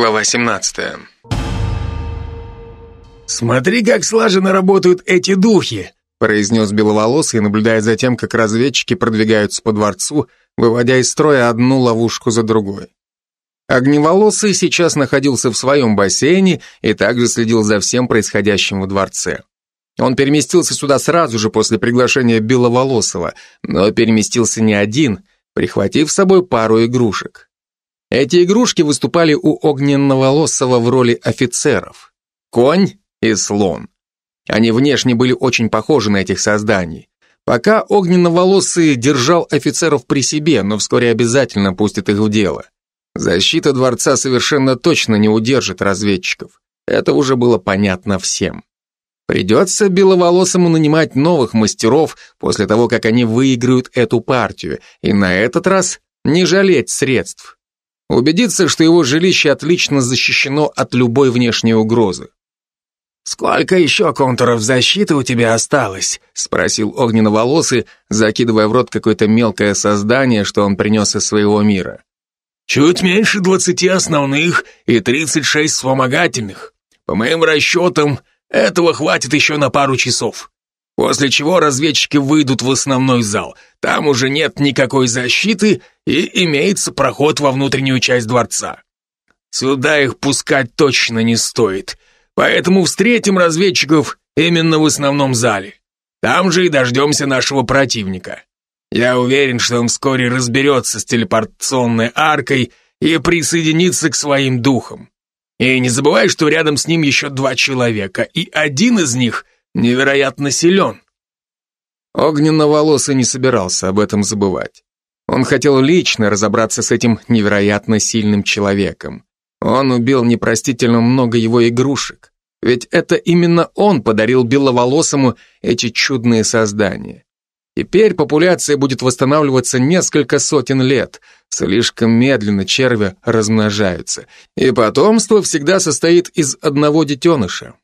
Глава 17. «Смотри, как слаженно работают эти духи!» произнес Беловолосый, наблюдая за тем, как разведчики продвигаются по дворцу, выводя из строя одну ловушку за другой. Огневолосый сейчас находился в своем бассейне и также следил за всем происходящим в дворце. Он переместился сюда сразу же после приглашения Беловолосого, но переместился не один, прихватив с собой пару игрушек. Эти игрушки выступали у Огненноволосого в роли офицеров. Конь и слон. Они внешне были очень похожи на этих созданий. Пока Огненноволосый держал офицеров при себе, но вскоре обязательно пустит их в дело. Защита дворца совершенно точно не удержит разведчиков. Это уже было понятно всем. Придется Беловолосому нанимать новых мастеров после того, как они выиграют эту партию, и на этот раз не жалеть средств. Убедиться, что его жилище отлично защищено от любой внешней угрозы. «Сколько еще контуров защиты у тебя осталось?» — спросил огненно-волосый, закидывая в рот какое-то мелкое создание, что он принес из своего мира. «Чуть меньше двадцати основных и тридцать шесть вспомогательных. По моим расчетам, этого хватит еще на пару часов. После чего разведчики выйдут в основной зал. Там уже нет никакой защиты и имеется проход во внутреннюю часть дворца. Сюда их пускать точно не стоит, поэтому встретим разведчиков именно в основном зале. Там же и дождемся нашего противника. Я уверен, что он вскоре разберется с телепортационной аркой и присоединится к своим духам. И не забывай, что рядом с ним еще два человека, и один из них невероятно силен. Огненно-волосый не собирался об этом забывать. Он хотел лично разобраться с этим невероятно сильным человеком. Он убил непростительно много его игрушек. Ведь это именно он подарил беловолосому эти чудные создания. Теперь популяция будет восстанавливаться несколько сотен лет. Слишком медленно черви размножаются. И потомство всегда состоит из одного детеныша.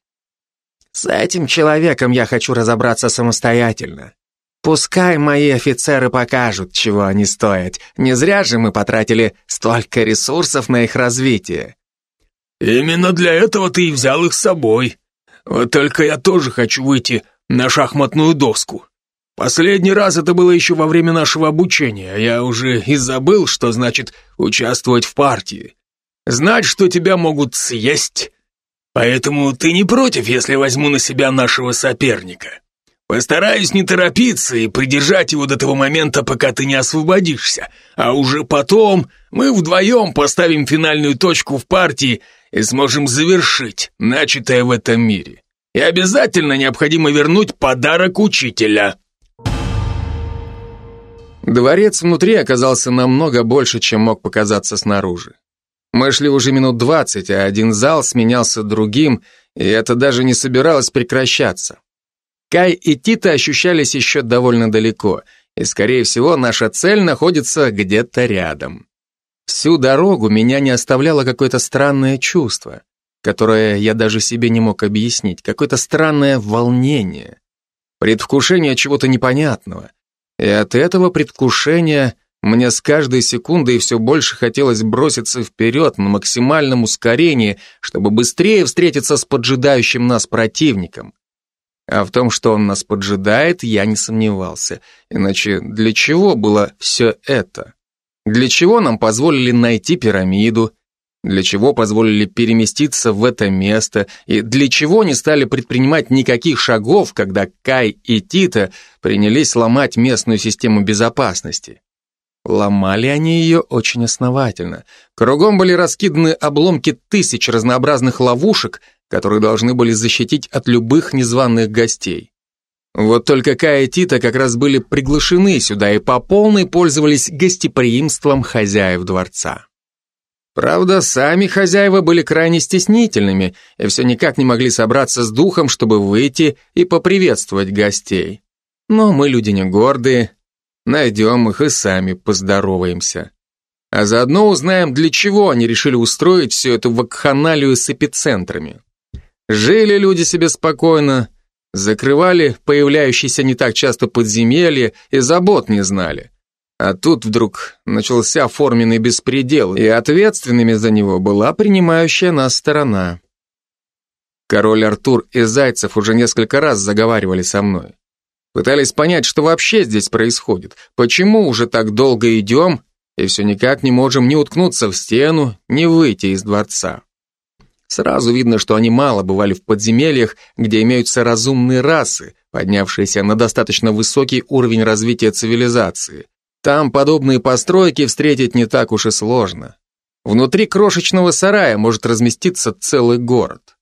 С этим человеком я хочу разобраться самостоятельно. Пускай мои офицеры покажут, чего они стоят. Не зря же мы потратили столько ресурсов на их развитие. Именно для этого ты и взял их с собой. Вот только я тоже хочу выйти на шахматную доску. Последний раз это было еще во время нашего обучения, а я уже и забыл, что значит участвовать в партии. Знать, что тебя могут съесть. Поэтому ты не против, если возьму на себя нашего соперника. Постараюсь не торопиться и придержать его до того момента, пока ты не освободишься. А уже потом мы вдвоем поставим финальную точку в партии и сможем завершить начатое в этом мире. И обязательно необходимо вернуть подарок учителя. Дворец внутри оказался намного больше, чем мог показаться снаружи. Мы шли уже минут двадцать, а один зал сменялся другим, и это даже не собиралось прекращаться. Кай и Тита ощущались еще довольно далеко, и, скорее всего, наша цель находится где-то рядом. Всю дорогу меня не оставляло какое-то странное чувство, которое я даже себе не мог объяснить, какое-то странное волнение, предвкушение чего-то непонятного, и от этого предвкушения мне с каждой секундой все больше хотелось броситься вперед на максимальном ускорении, чтобы быстрее встретиться с поджидающим нас противником. А в том, что он нас поджидает, я не сомневался. Иначе для чего было все это? Для чего нам позволили найти пирамиду? Для чего позволили переместиться в это место? И для чего не стали предпринимать никаких шагов, когда Кай и Тита принялись ломать местную систему безопасности? Ломали они ее очень основательно. Кругом были раскиданы обломки тысяч разнообразных ловушек, которые должны были защитить от любых незваных гостей. Вот только Кая и Тита как раз были приглашены сюда и по полной пользовались гостеприимством хозяев дворца. Правда, сами хозяева были крайне стеснительными и все никак не могли собраться с духом, чтобы выйти и поприветствовать гостей. Но мы люди не гордые, найдем их и сами поздороваемся. А заодно узнаем, для чего они решили устроить всю эту вакханалию с эпицентрами. Жили люди себе спокойно, закрывали появляющиеся не так часто подземелья и забот не знали. А тут вдруг начался форменный беспредел, и ответственными за него была принимающая нас сторона. Король Артур и Зайцев уже несколько раз заговаривали со мной. Пытались понять, что вообще здесь происходит, почему уже так долго идем, и все никак не можем ни уткнуться в стену, ни выйти из дворца. Сразу видно, что они мало бывали в подземельях, где имеются разумные расы, поднявшиеся на достаточно высокий уровень развития цивилизации. Там подобные постройки встретить не так уж и сложно. Внутри крошечного сарая может разместиться целый город.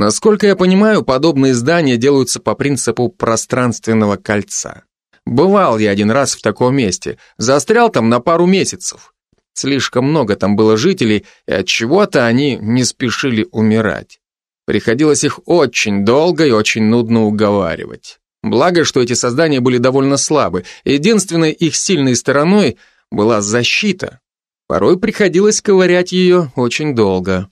Насколько я понимаю, подобные здания делаются по принципу пространственного кольца. Бывал я один раз в таком месте, застрял там на пару месяцев. Слишком много там было жителей, и от чего-то они не спешили умирать. Приходилось их очень долго и очень нудно уговаривать. Благо, что эти создания были довольно слабы. Единственной их сильной стороной была защита. Порой приходилось ковырять ее очень долго.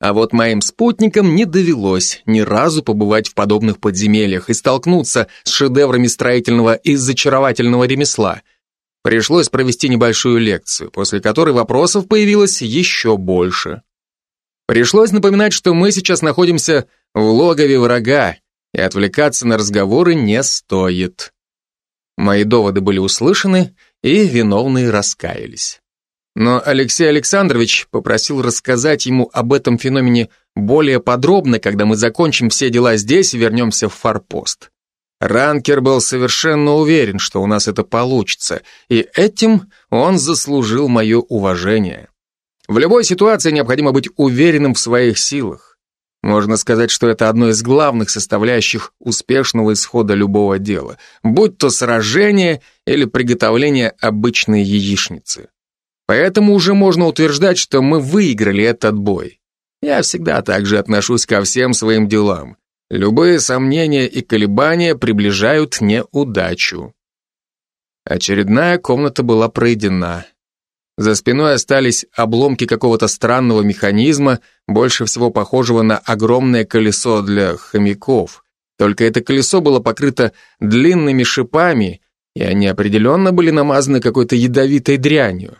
А вот моим спутникам не довелось ни разу побывать в подобных подземельях и столкнуться с шедеврами строительного и зачаровательного ремесла. Пришлось провести небольшую лекцию, после которой вопросов появилось еще больше. Пришлось напоминать, что мы сейчас находимся в логове врага, и отвлекаться на разговоры не стоит. Мои доводы были услышаны, и виновные раскаялись. Но Алексей Александрович попросил рассказать ему об этом феномене более подробно, когда мы закончим все дела здесь и вернемся в форпост. Ранкер был совершенно уверен, что у нас это получится, и этим он заслужил мое уважение. В любой ситуации необходимо быть уверенным в своих силах. Можно сказать, что это одно из главных составляющих успешного исхода любого дела, будь то сражение или приготовление обычной яичницы. Поэтому уже можно утверждать, что мы выиграли этот бой. Я всегда так же отношусь ко всем своим делам. Любые сомнения и колебания приближают неудачу. Очередная комната была пройдена. За спиной остались обломки какого-то странного механизма, больше всего похожего на огромное колесо для хомяков. Только это колесо было покрыто длинными шипами, и они определенно были намазаны какой-то ядовитой дрянью.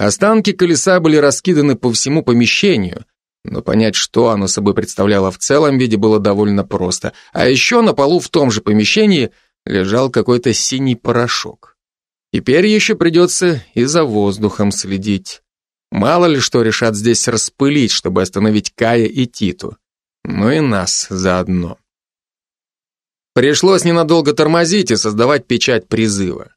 Останки колеса были раскиданы по всему помещению, но понять, что оно собой представляло в целом виде, было довольно просто. А еще на полу в том же помещении лежал какой-то синий порошок. Теперь еще придется и за воздухом следить. Мало ли что решат здесь распылить, чтобы остановить Кая и Титу. Ну и нас заодно. Пришлось ненадолго тормозить и создавать печать призыва.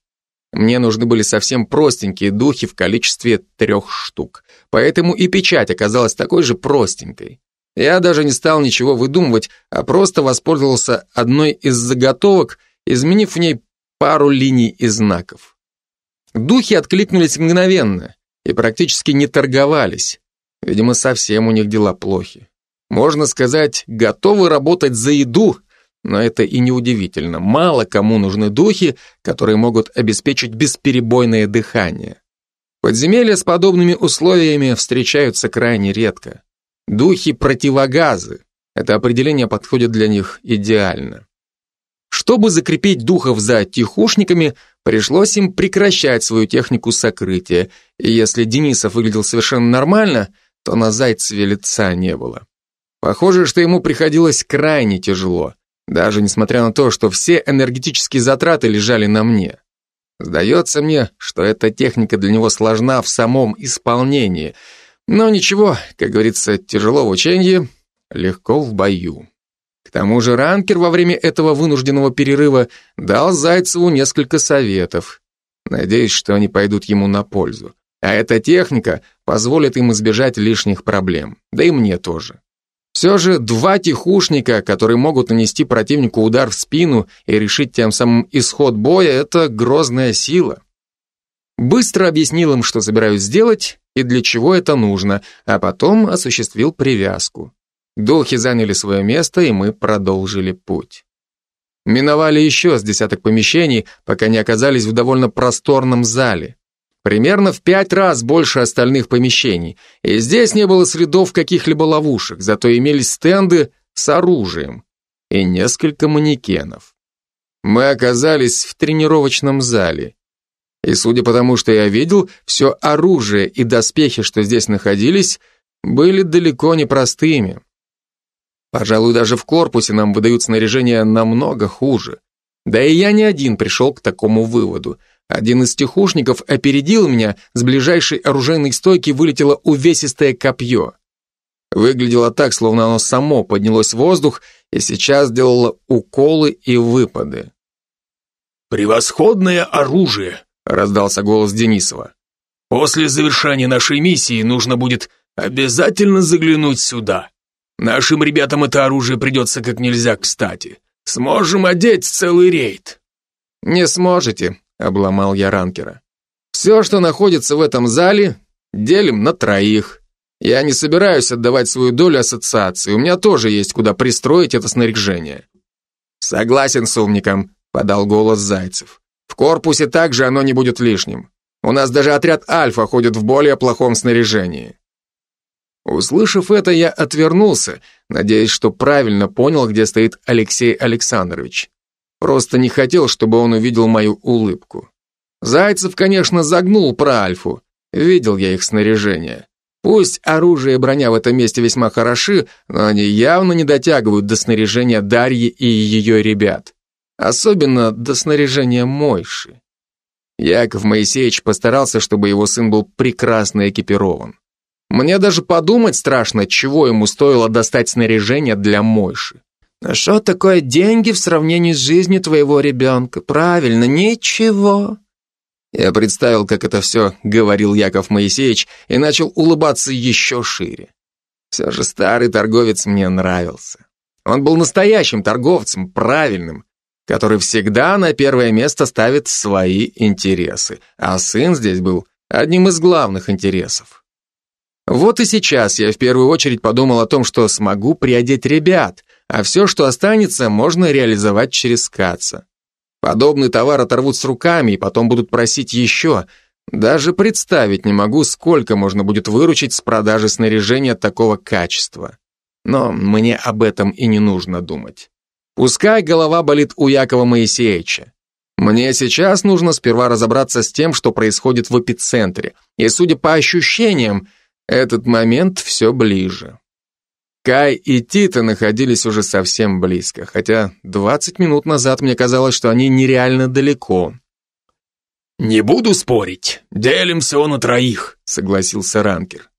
Мне нужны были совсем простенькие духи в количестве трех штук. Поэтому и печать оказалась такой же простенькой. Я даже не стал ничего выдумывать, а просто воспользовался одной из заготовок, изменив в ней пару линий и знаков. Духи откликнулись мгновенно и практически не торговались. Видимо, совсем у них дела плохи. Можно сказать, готовы работать за еду, но это и не удивительно. Мало кому нужны духи, которые могут обеспечить бесперебойное дыхание. Подземелья с подобными условиями встречаются крайне редко. Духи противогазы. Это определение подходит для них идеально. Чтобы закрепить духов за тихушниками, пришлось им прекращать свою технику сокрытия, и если Денисов выглядел совершенно нормально, то на Зайцеве лица не было. Похоже, что ему приходилось крайне тяжело, даже несмотря на то, что все энергетические затраты лежали на мне. Сдается мне, что эта техника для него сложна в самом исполнении, но ничего, как говорится, тяжело в учении, легко в бою. К тому же ранкер во время этого вынужденного перерыва дал Зайцеву несколько советов. Надеюсь, что они пойдут ему на пользу. А эта техника позволит им избежать лишних проблем. Да и мне тоже. Все же два тихушника, которые могут нанести противнику удар в спину и решить тем самым исход боя, это грозная сила. Быстро объяснил им, что собираюсь сделать и для чего это нужно, а потом осуществил привязку. Духи заняли свое место, и мы продолжили путь. Миновали еще с десяток помещений, пока не оказались в довольно просторном зале. Примерно в пять раз больше остальных помещений, и здесь не было следов каких-либо ловушек, зато имелись стенды с оружием и несколько манекенов. мы оказались в тренировочном зале. И судя по тому, что я видел, все оружие и доспехи, что здесь находились, были далеко не простыми. Пожалуй, даже в корпусе нам выдают снаряжение намного хуже. Да и я не один пришел к такому выводу. Один из тихушников опередил меня, с ближайшей оружейной стойки вылетело увесистое копье. Выглядело так, словно оно само поднялось в воздух и сейчас делало уколы и выпады. «Превосходное оружие!» — раздался голос Денисова. «После завершения нашей миссии нужно будет обязательно заглянуть сюда. Нашим ребятам это оружие придется как нельзя кстати. Сможем одеть целый рейд». «Не сможете», — обломал я ранкера. «Все, что находится в этом зале, делим на троих. Я не собираюсь отдавать свою долю ассоциации, у меня тоже есть куда пристроить это снаряжение». «Согласен с умником», — подал голос Зайцев. «В корпусе также оно не будет лишним. У нас даже отряд Альфа ходит в более плохом снаряжении». Услышав это, я отвернулся, надеясь, что правильно понял, где стоит Алексей Александрович. Просто не хотел, чтобы он увидел мою улыбку. Зайцев, конечно, загнул про Альфу. Видел я их снаряжение. Пусть оружие и броня в этом месте весьма хороши, но они явно не дотягивают до снаряжения Дарьи и ее ребят. Особенно до снаряжения Мойши. Яков Моисеевич постарался, чтобы его сын был прекрасно экипирован. Мне даже подумать страшно, чего ему стоило достать снаряжение для Мойши. Что такое деньги в сравнении с жизнью твоего ребенка? Правильно, ничего. Я представил, как это все говорил Яков Моисеевич, и начал улыбаться еще шире. Все же старый торговец мне нравился. Он был настоящим торговцем, правильным, который всегда на первое место ставит свои интересы, а сын здесь был одним из главных интересов. Вот и сейчас я в первую очередь подумал о том, что смогу приодеть ребят, а все, что останется, можно реализовать через Каца. Подобный товар оторвут с руками и потом будут просить еще. Даже представить не могу, сколько можно будет выручить с продажи снаряжения такого качества. Но мне об этом и не нужно думать. Пускай голова болит у Якова Моисеевича. Мне сейчас нужно сперва разобраться с тем, что происходит в эпицентре. И судя по ощущениям, этот момент все ближе. Кай и Тита находились уже совсем близко, хотя 20 минут назад мне казалось, что они нереально далеко. «Не буду спорить, делим все на троих», — согласился Ранкер.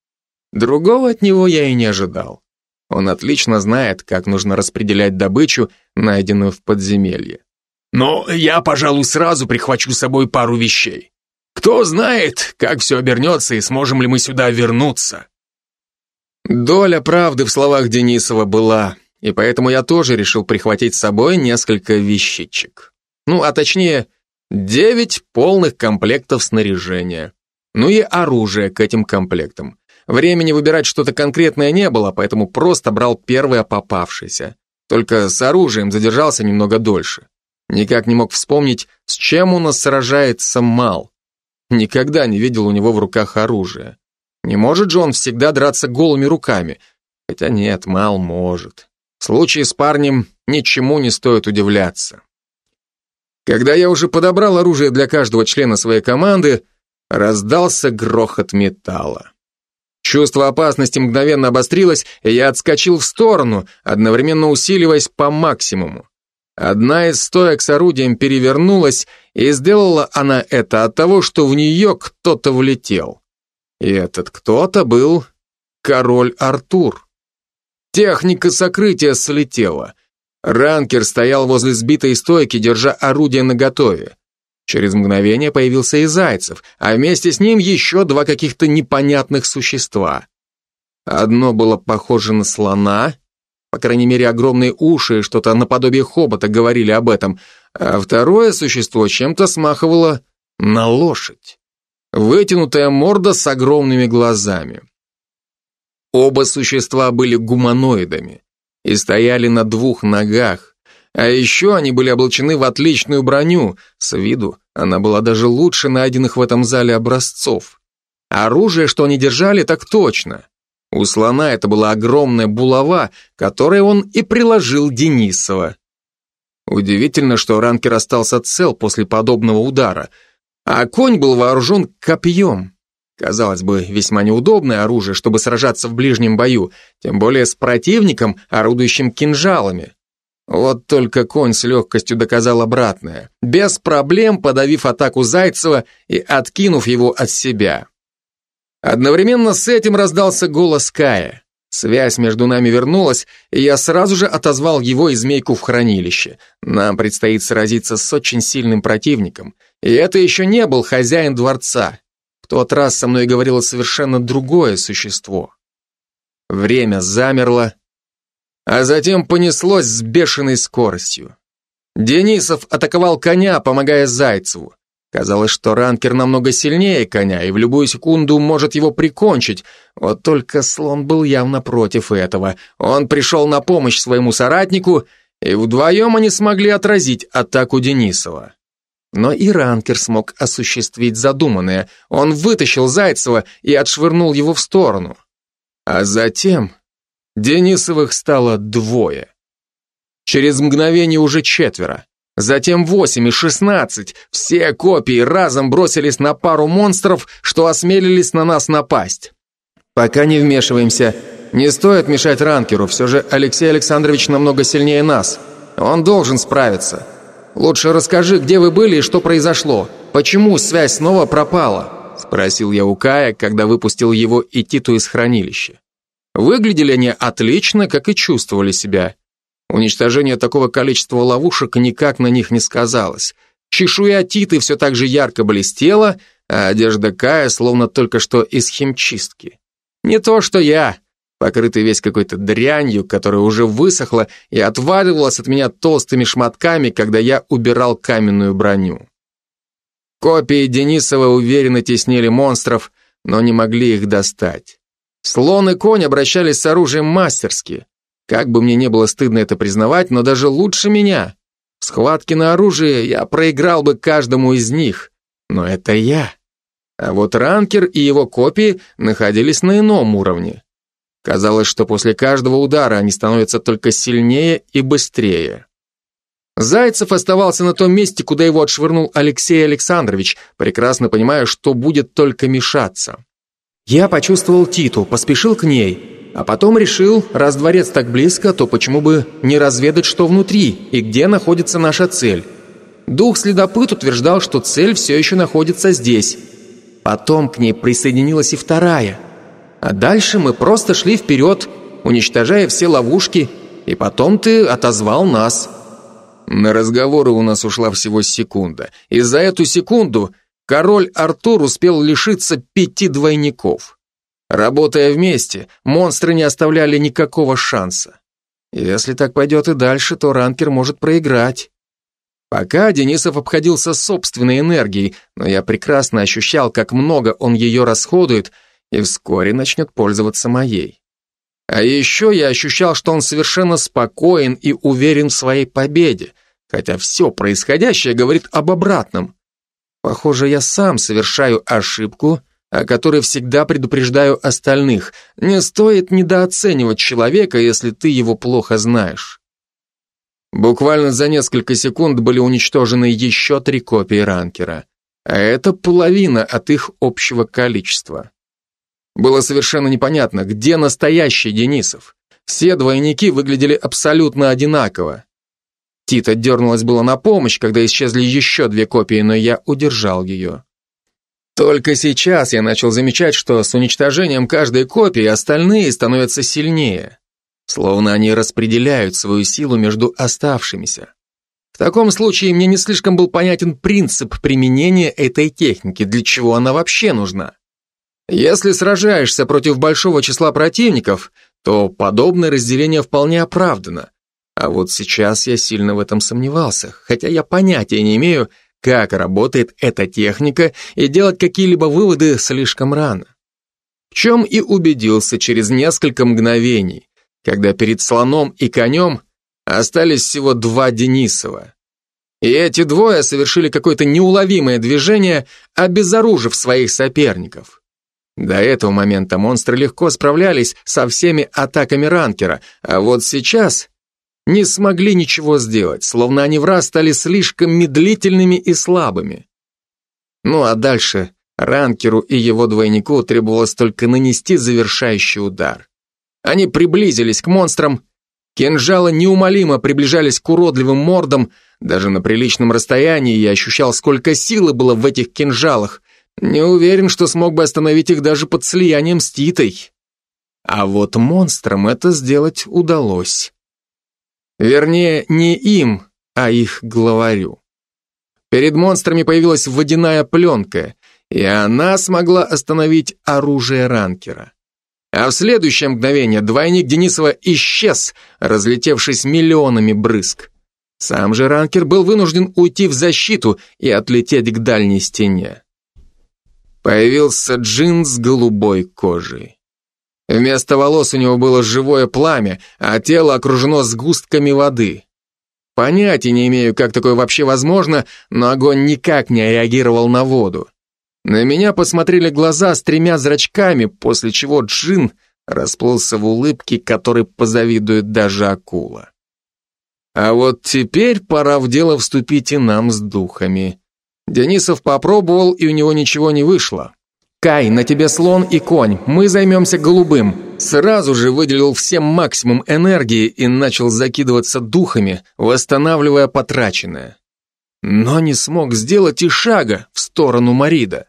Другого от него я и не ожидал. Он отлично знает, как нужно распределять добычу, найденную в подземелье. «Но я, пожалуй, сразу прихвачу с собой пару вещей. Кто знает, как все обернется и сможем ли мы сюда вернуться. Доля правды в словах Денисова была, и поэтому я тоже решил прихватить с собой несколько вещичек. Ну, а точнее, девять полных комплектов снаряжения. Ну и оружие к этим комплектам. Времени выбирать что-то конкретное не было, поэтому просто брал первое попавшееся. Только с оружием задержался немного дольше. Никак не мог вспомнить, с чем у нас сражается Мал. Никогда не видел у него в руках оружия. Не может же он всегда драться голыми руками. Хотя нет, Мал может. В случае с парнем ничему не стоит удивляться. Когда я уже подобрал оружие для каждого члена своей команды, раздался грохот металла. Чувство опасности мгновенно обострилось, и я отскочил в сторону, одновременно усиливаясь по максимуму. Одна из стоек с орудием перевернулась, и сделала она это от того, что в нее кто-то влетел. И этот кто-то был король Артур. Техника сокрытия слетела. Ранкер стоял возле сбитой стойки, держа орудие наготове. Через мгновение появился и Зайцев, а вместе с ним еще два каких-то непонятных существа. Одно было похоже на слона, по крайней мере, огромные уши и что-то наподобие хобота говорили об этом, а второе существо чем-то смахивало на лошадь. Вытянутая морда с огромными глазами. Оба существа были гуманоидами и стояли на двух ногах, а еще они были облачены в отличную броню, с виду она была даже лучше найденных в этом зале образцов. Оружие, что они держали, так точно. У слона это была огромная булава, которой он и приложил Денисова. Удивительно, что ранкер остался цел после подобного удара, а конь был вооружен копьем. Казалось бы, весьма неудобное оружие, чтобы сражаться в ближнем бою, тем более с противником, орудующим кинжалами. Вот только конь с легкостью доказал обратное, без проблем подавив атаку Зайцева и откинув его от себя. Одновременно с этим раздался голос Кая. Связь между нами вернулась, и я сразу же отозвал его и змейку в хранилище. Нам предстоит сразиться с очень сильным противником, и это еще не был хозяин дворца. В тот раз со мной говорило совершенно другое существо. Время замерло, а затем понеслось с бешеной скоростью. Денисов атаковал коня, помогая Зайцеву. Казалось, что ранкер намного сильнее коня и в любую секунду может его прикончить. Вот только слон был явно против этого. Он пришел на помощь своему соратнику, и вдвоем они смогли отразить атаку Денисова. Но и ранкер смог осуществить задуманное. Он вытащил Зайцева и отшвырнул его в сторону. А затем Денисовых стало двое. Через мгновение уже четверо. Затем восемь и шестнадцать. Все копии разом бросились на пару монстров, что осмелились на нас напасть. Пока не вмешиваемся. Не стоит мешать ранкеру, все же Алексей Александрович намного сильнее нас. Он должен справиться. Лучше расскажи, где вы были и что произошло. Почему связь снова пропала?» Спросил я у Кая, когда выпустил его и Титу из хранилища. Выглядели они отлично, как и чувствовали себя. Уничтожение такого количества ловушек никак на них не сказалось. Чешуя Титы все так же ярко блестела, а одежда Кая словно только что из химчистки. Не то что я, покрытый весь какой-то дрянью, которая уже высохла и отваливалась от меня толстыми шматками, когда я убирал каменную броню. Копии Денисова уверенно теснили монстров, но не могли их достать. Слон и конь обращались с оружием мастерски. Как бы мне не было стыдно это признавать, но даже лучше меня. В схватке на оружие я проиграл бы каждому из них. Но это я. А вот ранкер и его копии находились на ином уровне. Казалось, что после каждого удара они становятся только сильнее и быстрее. Зайцев оставался на том месте, куда его отшвырнул Алексей Александрович, прекрасно понимая, что будет только мешаться. Я почувствовал Титу, поспешил к ней, а потом решил, раз дворец так близко, то почему бы не разведать, что внутри и где находится наша цель. Дух-следопыт утверждал, что цель все еще находится здесь. Потом к ней присоединилась и вторая. А дальше мы просто шли вперед, уничтожая все ловушки, и потом ты отозвал нас. На разговоры у нас ушла всего секунда, и за эту секунду король Артур успел лишиться пяти двойников. Работая вместе, монстры не оставляли никакого шанса. Если так пойдет и дальше, то ранкер может проиграть. Пока Денисов обходился собственной энергией, но я прекрасно ощущал, как много он ее расходует, и вскоре начнет пользоваться моей. А еще я ощущал, что он совершенно спокоен и уверен в своей победе, хотя все происходящее говорит об обратном. Похоже, я сам совершаю ошибку — о которой всегда предупреждаю остальных. Не стоит недооценивать человека, если ты его плохо знаешь. Буквально за несколько секунд были уничтожены еще три копии ранкера, а это половина от их общего количества. Было совершенно непонятно, где настоящий Денисов. Все двойники выглядели абсолютно одинаково. Тита дернулась было на помощь, когда исчезли еще две копии, но я удержал ее. Только сейчас я начал замечать, что с уничтожением каждой копии остальные становятся сильнее. Словно они распределяют свою силу между оставшимися. В таком случае мне не слишком был понятен принцип применения этой техники, для чего она вообще нужна. Если сражаешься против большого числа противников, то подобное разделение вполне оправдано. А вот сейчас я сильно в этом сомневался, хотя я понятия не имею, как работает эта техника и делать какие-либо выводы слишком рано. В чем и убедился через несколько мгновений, когда перед слоном и конем остались всего два Денисова. И эти двое совершили какое-то неуловимое движение, обезоружив своих соперников. До этого момента монстры легко справлялись со всеми атаками ранкера, а вот сейчас не смогли ничего сделать, словно они в раз стали слишком медлительными и слабыми. Ну а дальше Ранкеру и его двойнику требовалось только нанести завершающий удар. Они приблизились к монстрам, кинжалы неумолимо приближались к уродливым мордам, даже на приличном расстоянии я ощущал, сколько силы было в этих кинжалах, не уверен, что смог бы остановить их даже под слиянием с Титой. А вот монстрам это сделать удалось. Вернее, не им, а их главарю. Перед монстрами появилась водяная пленка, и она смогла остановить оружие ранкера. А в следующее мгновение двойник Денисова исчез, разлетевшись миллионами брызг. Сам же ранкер был вынужден уйти в защиту и отлететь к дальней стене. Появился джин с голубой кожей. Вместо волос у него было живое пламя, а тело окружено сгустками воды. Понятия не имею, как такое вообще возможно, но огонь никак не реагировал на воду. На меня посмотрели глаза с тремя зрачками, после чего Джин расплылся в улыбке, которой позавидует даже акула. А вот теперь пора в дело вступить и нам с духами. Денисов попробовал, и у него ничего не вышло. «Кай, на тебе слон и конь, мы займемся голубым». Сразу же выделил всем максимум энергии и начал закидываться духами, восстанавливая потраченное. Но не смог сделать и шага в сторону Марида.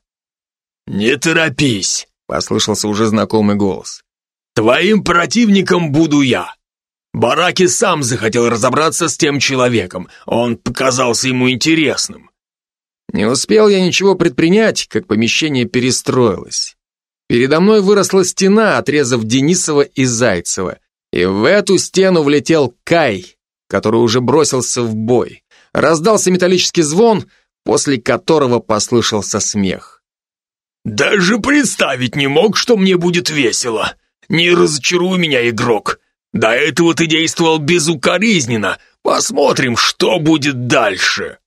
«Не торопись», — послышался уже знакомый голос. «Твоим противником буду я. Бараки сам захотел разобраться с тем человеком, он показался ему интересным». Не успел я ничего предпринять, как помещение перестроилось. Передо мной выросла стена, отрезав Денисова и Зайцева, и в эту стену влетел Кай, который уже бросился в бой. Раздался металлический звон, после которого послышался смех. «Даже представить не мог, что мне будет весело. Не разочаруй меня, игрок. До этого ты действовал безукоризненно. Посмотрим, что будет дальше».